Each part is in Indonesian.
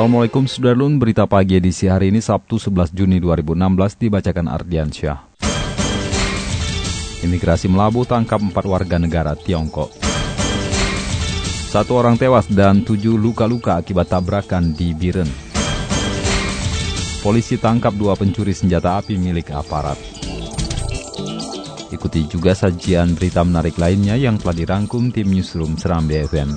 Assalamualaikum Sudarlun, berita pagi edisi hari ini Sabtu 11 Juni 2016 dibacakan Ardiansyah. Imigrasi Melabu tangkap empat warga negara Tiongkok. Satu orang tewas dan tujuh luka-luka akibat tabrakan di Biren. Polisi tangkap dua pencuri senjata api milik aparat. Ikuti juga sajian berita menarik lainnya yang telah dirangkum tim Newsroom Seram BFM.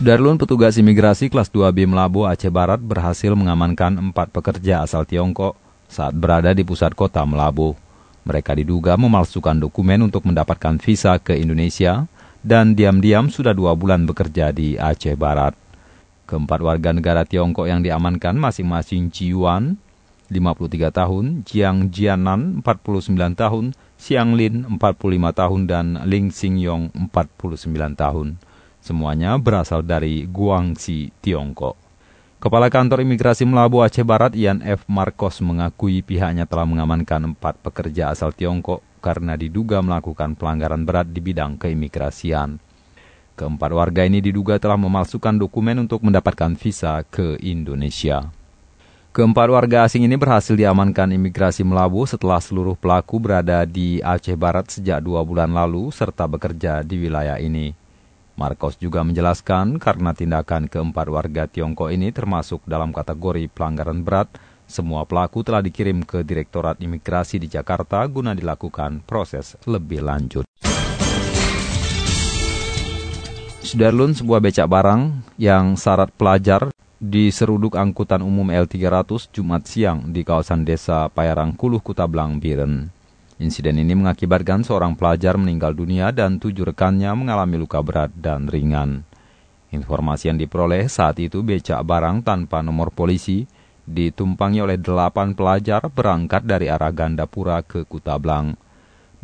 Sudarlun petugas imigrasi kelas 2B Melabu Aceh Barat berhasil mengamankan empat pekerja asal Tiongkok saat berada di pusat kota Melabu. Mereka diduga memalsukan dokumen untuk mendapatkan visa ke Indonesia dan diam-diam sudah dua bulan bekerja di Aceh Barat. Keempat warga negara Tiongkok yang diamankan masing-masing Jiwan, 53 tahun, Jiang Jianan, 49 tahun, Xiang Lin, 45 tahun, dan Ling Xingyong, 49 tahun. Semuanya berasal dari Guangxi, Tiongkok. Kepala Kantor Imigrasi Melabu Aceh Barat Ian F. Marcos mengakui pihaknya telah mengamankan empat pekerja asal Tiongkok karena diduga melakukan pelanggaran berat di bidang keimigrasian. Keempat warga ini diduga telah memalsukan dokumen untuk mendapatkan visa ke Indonesia. Keempat warga asing ini berhasil diamankan imigrasi Melabu setelah seluruh pelaku berada di Aceh Barat sejak dua bulan lalu serta bekerja di wilayah ini. Marcos juga menjelaskan karena tindakan keempat warga Tiongkok ini termasuk dalam kategori pelanggaran berat, semua pelaku telah dikirim ke Direktorat Imigrasi di Jakarta guna dilakukan proses lebih lanjut. Sudarlun sebuah becak barang yang syarat pelajar di seruduk angkutan umum L300 Jumat siang di kawasan desa Payarang Kuluh Kutablang, Biren. Insiden ini mengakibatkan seorang pelajar meninggal dunia dan tujuh rekannya mengalami luka berat dan ringan. Informasi yang diperoleh saat itu becak barang tanpa nomor polisi ditumpangi oleh delapan pelajar berangkat dari arah Gandapura ke Kutablang.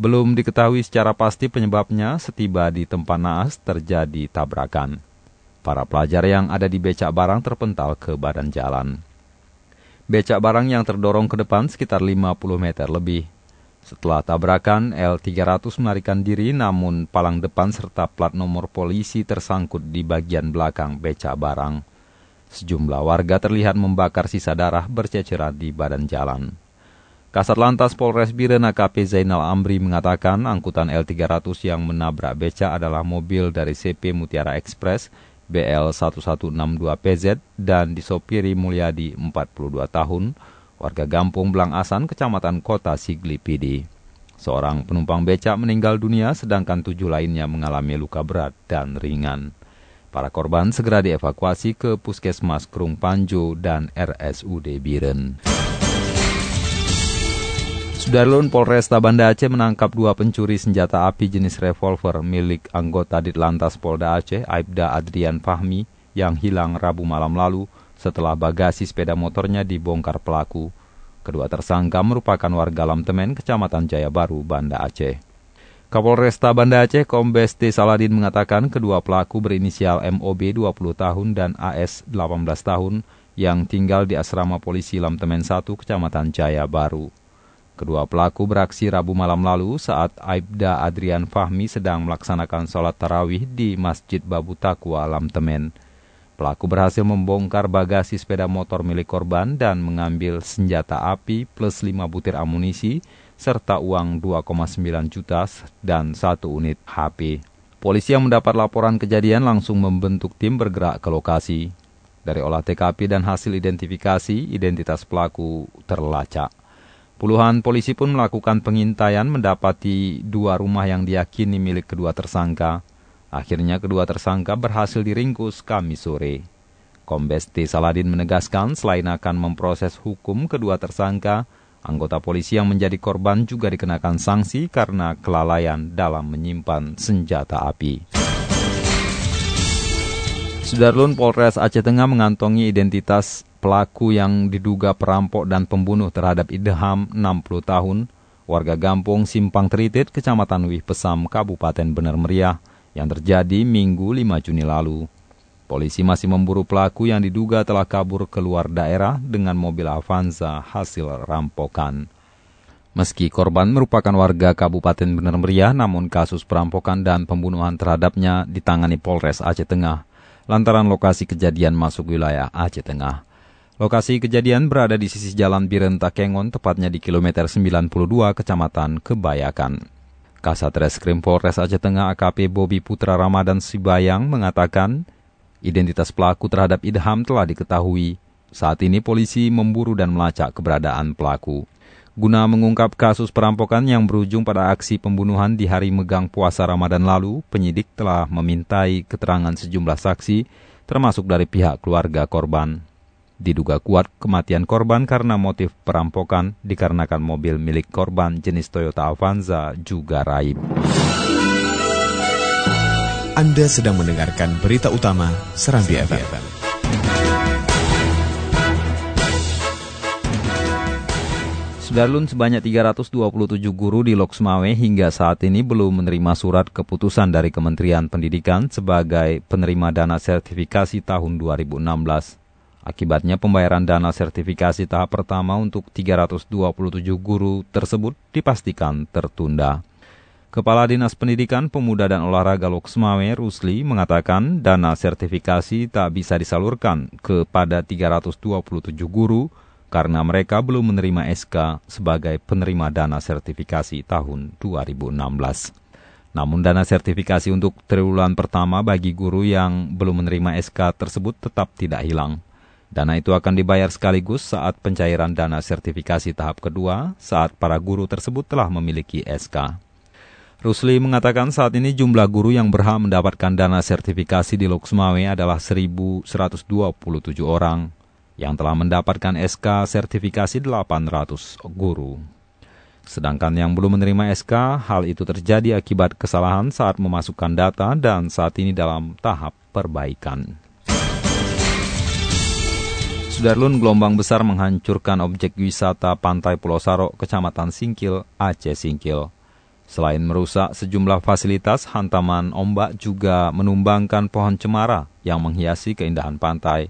Belum diketahui secara pasti penyebabnya setiba di tempat naas terjadi tabrakan. Para pelajar yang ada di becak barang terpental ke badan jalan. Becak barang yang terdorong ke depan sekitar 50 meter lebih setelah tabrakan, L300 melarikan diri namun palang depan serta plat nomor polisi tersangkut di bagian belakang becak barang. Sejumlah warga terlihat membakar sisa darah berceceran di badan jalan. Kasat Lantas Polres Biren AKP Zainal Amri mengatakan angkutan L300 yang menabrak beca adalah mobil dari CP Mutiara Express BL 1162PZ dan disopiri Mulyadi 42 tahun warga Gampung Belang Asan, Kecamatan Kota Sigli Pidi. Seorang penumpang becak meninggal dunia sedangkan tujuh lainnya mengalami luka berat dan ringan. Para korban segera dievakuasi ke Puskesmas Krung Panjo dan RSUD Biren. Sudarlun Polresta Banda Aceh menangkap dua pencuri senjata api jenis revolver milik anggota Ditlantas Polda Aceh, Aibda Adrian Fahmi, yang hilang Rabu malam lalu setelah bagasi sepeda motornya dibongkar pelaku. Kedua tersangka merupakan warga Lamtemen, Kecamatan Jaya Baru, Banda Aceh. Kapolresta Banda Aceh Kombes T. Saladin mengatakan kedua pelaku berinisial MOB 20 tahun dan AS 18 tahun yang tinggal di asrama polisi Lamtemen 1 Kecamatan Jaya Baru. Kedua pelaku beraksi Rabu malam lalu saat Aibda Adrian Fahmi sedang melaksanakan sholat tarawih di Masjid Babu Takwa Lamtemen. Pelaku berhasil membongkar bagasi sepeda motor milik korban dan mengambil senjata api plus 5 butir amunisi serta uang 2,9 juta dan satu unit HP. Polisi yang mendapat laporan kejadian langsung membentuk tim bergerak ke lokasi. Dari olah TKP dan hasil identifikasi, identitas pelaku terlacak. Puluhan polisi pun melakukan pengintaian mendapati dua rumah yang diyakini milik kedua tersangka. Akhirnya kedua tersangka berhasil diringkus kami sore. Kombes T. Saladin menegaskan selain akan memproses hukum kedua tersangka, anggota polisi yang menjadi korban juga dikenakan sanksi karena kelalaian dalam menyimpan senjata api. Sudarlun Polres Aceh Tengah mengantongi identitas pelaku yang diduga perampok dan pembunuh terhadap Idham 60 tahun, warga Gampung Simpang Teritit, Kecamatan Wih Pesam, Kabupaten Bener Meriah, yang terjadi Minggu 5 Juni lalu. Polisi masih memburu pelaku yang diduga telah kabur keluar daerah dengan mobil Avanza hasil rampokan. Meski korban merupakan warga Kabupaten Bener Meriah, namun kasus perampokan dan pembunuhan terhadapnya ditangani Polres Aceh Tengah lantaran lokasi kejadian masuk wilayah Aceh Tengah. Lokasi kejadian berada di sisi jalan Birenta Kengon, tepatnya di kilometer 92, Kecamatan Kebayakan. Kasat Reskrim Polres Aceh Tengah AKP Bobi Putra Ramadan Sibayang mengatakan, identitas pelaku terhadap Idham telah diketahui. Saat ini polisi memburu dan melacak keberadaan pelaku. Guna mengungkap kasus perampokan yang berujung pada aksi pembunuhan di hari megang puasa Ramadan lalu, penyidik telah memintai keterangan sejumlah saksi, termasuk dari pihak keluarga korban. Diduga kuat kematian korban karena motif perampokan dikarenakan mobil milik korban jenis Toyota Avanza juga raib. Anda sedang mendengarkan berita utama Serambi FM. Sudarlun sebanyak 327 guru di Loksmawe hingga saat ini belum menerima surat keputusan dari Kementerian Pendidikan sebagai penerima dana sertifikasi tahun 2016. Akibatnya pembayaran dana sertifikasi tahap pertama untuk 327 guru tersebut dipastikan tertunda. Kepala Dinas Pendidikan, Pemuda dan Olahraga Loksmawe, Rusli, mengatakan dana sertifikasi tak bisa disalurkan kepada 327 guru karena mereka belum menerima SK sebagai penerima dana sertifikasi tahun 2016. Namun dana sertifikasi untuk triwulan pertama bagi guru yang belum menerima SK tersebut tetap tidak hilang. Dana itu akan dibayar sekaligus saat pencairan dana sertifikasi tahap kedua saat para guru tersebut telah memiliki SK. Rusli mengatakan saat ini jumlah guru yang berhak mendapatkan dana sertifikasi di Loksmawe adalah 1.127 orang yang telah mendapatkan SK sertifikasi 800 guru. Sedangkan yang belum menerima SK, hal itu terjadi akibat kesalahan saat memasukkan data dan saat ini dalam tahap perbaikan. Sudarlun gelombang besar menghancurkan objek wisata Pantai Pulau Saro, Kecamatan Singkil, Aceh Singkil. Selain merusak sejumlah fasilitas, hantaman ombak juga menumbangkan pohon cemara yang menghiasi keindahan pantai.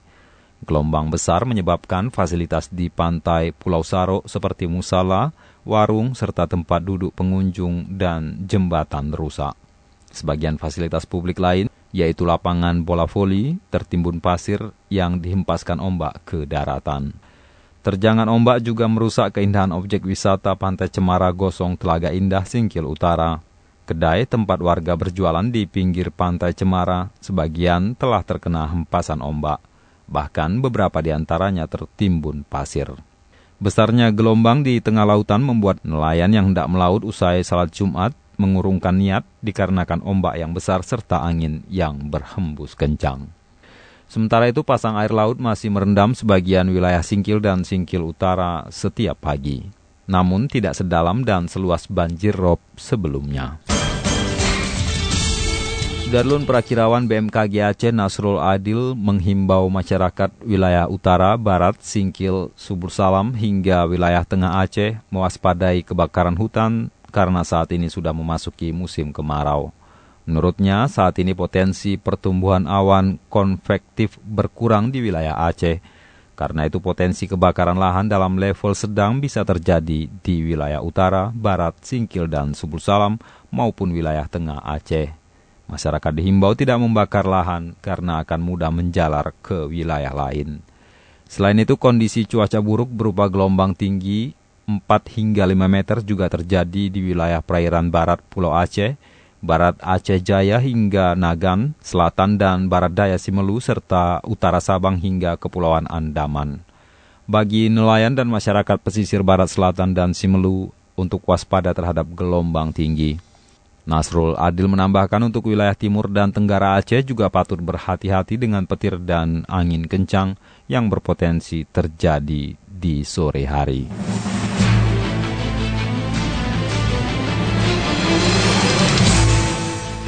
Gelombang besar menyebabkan fasilitas di pantai Pulau Saro seperti musala, warung, serta tempat duduk pengunjung dan jembatan rusak. Sebagian fasilitas publik lain, yaitu lapangan bola voli, tertimbun pasir yang dihempaskan ombak ke daratan. Terjangan ombak juga merusak keindahan objek wisata Pantai Cemara Gosong Telaga Indah Singkil Utara. Kedai tempat warga berjualan di pinggir Pantai Cemara, sebagian telah terkena hempasan ombak bahkan beberapa di antaranya tertimbun pasir. Besarnya gelombang di tengah lautan membuat nelayan yang hendak melaut usai salat Jumat mengurungkan niat dikarenakan ombak yang besar serta angin yang berhembus kencang. Sementara itu pasang air laut masih merendam sebagian wilayah Singkil dan Singkil Utara setiap pagi. Namun tidak sedalam dan seluas banjir rob sebelumnya. Darlun Perakirawan BMKG Aceh Nasrul Adil menghimbau masyarakat wilayah utara, barat, Singkil, Subur Salam hingga wilayah tengah Aceh mewaspadai kebakaran hutan karena saat ini sudah memasuki musim kemarau. Menurutnya, saat ini potensi pertumbuhan awan konvektif berkurang di wilayah Aceh. Karena itu potensi kebakaran lahan dalam level sedang bisa terjadi di wilayah utara, barat, Singkil, dan Subur Salam maupun wilayah tengah Aceh. Masyarakat dihimbau tidak membakar lahan karena akan mudah menjalar ke wilayah lain. Selain itu, kondisi cuaca buruk berupa gelombang tinggi 4 hingga 5 meter juga terjadi di wilayah perairan barat Pulau Aceh, barat Aceh Jaya hingga Nagan, selatan dan barat daya Simelu, serta utara Sabang hingga Kepulauan Andaman. Bagi nelayan dan masyarakat pesisir barat selatan dan Simelu untuk waspada terhadap gelombang tinggi. Nasrul Adil menambahkan untuk wilayah timur dan tenggara Aceh juga patut berhati-hati dengan petir dan angin kencang yang berpotensi terjadi di sore hari.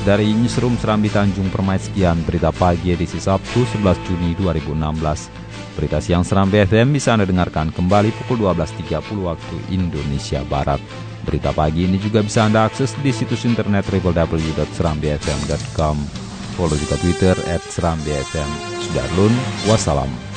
Dari Newsroom Serambi Tanjung Permai sekian berita pagi edisi Sabtu 11 Juni 2016. Berita siang Serambi FM bisa Anda dengarkan kembali pukul 12.30 waktu Indonesia Barat. Berita pagi ini juga bisa Anda akses di situs internet www.serambifm.com. Follow juga Twitter at Serambi FM. Sudah wassalam.